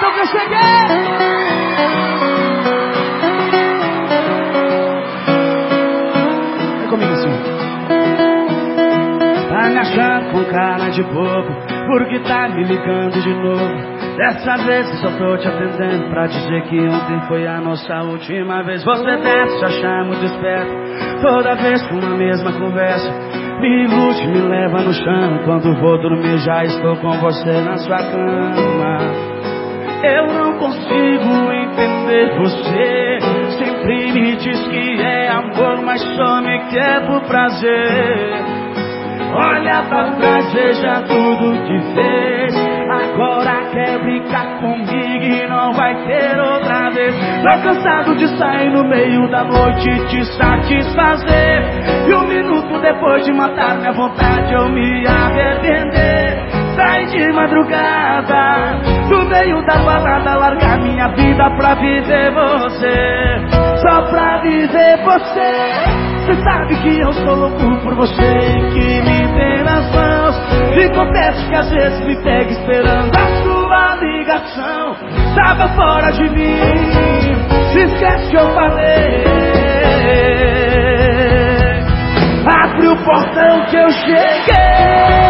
portão que eu cheguei. comigo assim. Tá me achando com cara de bobo, porque tá me ligando de novo. Dessa vez eu só tô te atendendo pra dizer que ontem foi a nossa última vez. Você deve se achar muito esperto, toda vez com a mesma conversa. Me ilude, me leva no chão. Quando vou dormir, já estou com você na sua cama. Eu não consigo entender você. Sempre me diz que é amor, mas só me quer por prazer. Olha pra trás, veja tudo que fez. Agora quer brincar comigo e não vai ter outra vez. Tô cansado de sair no meio da noite e te satisfazer. E um minuto depois de matar minha vontade, eu me arrepender. Sai de madrugada, meio da balada, largar minha vida pra viver você. Só pra viver você. Você sabe que eu sou louco por você que me tem nas mãos. E confesso que às vezes me pega esperando a sua ligação. Tava fora de mim, se esquece que eu falei. Abre o portão que eu cheguei.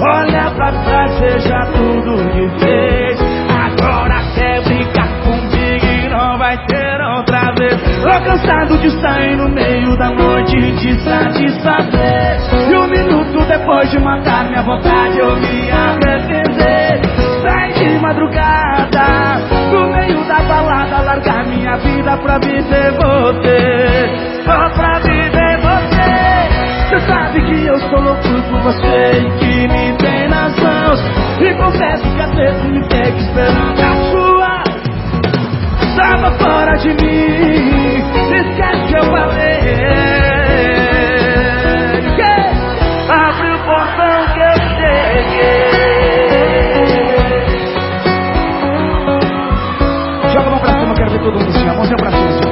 Olha pra trás, veja tudo que fez. Agora quer brincar comigo e não vai ter outra vez. Tô cansado de sair no meio da noite e te satisfazer. E um minuto depois de matar minha vontade eu me arrepender. Sai de madrugada, no meio da balada Largar minha vida pra viver você vezes me pega esperando a sua. Tava fora de mim Esquece que eu falei. Abre o portão que eu cheguei. Todo mundo assim, a mãozinha pra cima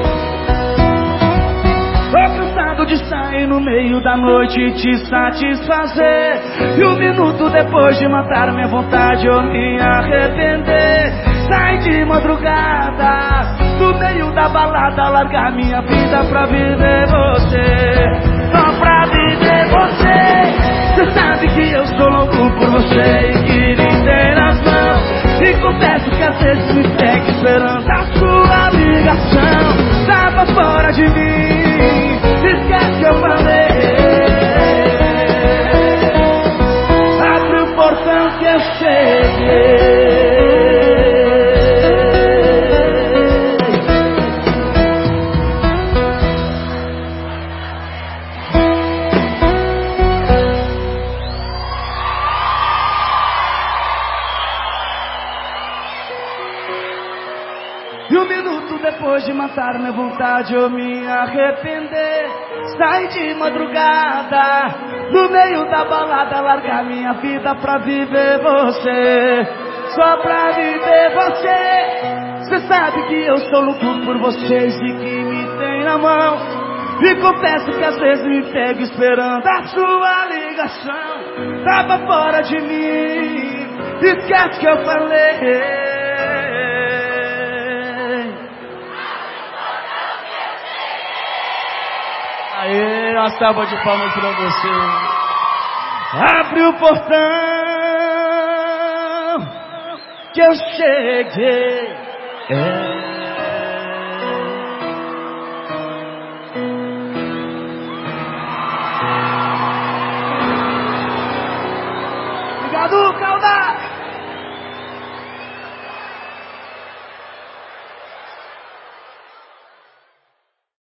sair no meio da noite e te satisfazer. E um minuto depois de matar minha vontade, eu me arrepender. Sai de madrugada, no meio da balada, largar minha vida pra viver você. Só pra viver você. Você sabe que eu sou louco por você e que lhe matar minha vontade eu me arrepender. Sair de madrugada, no meio da balada, largar minha vida pra viver você. Só pra viver você. Você sabe que eu sou louco por vocês e que me tem na mão. E confesso que às vezes me pego esperando a sua ligação. Tava fora de mim, esquece que eu falei. Uma salva de palmas pra você. Abre o portão que eu cheguei. É. Obrigado, Calda!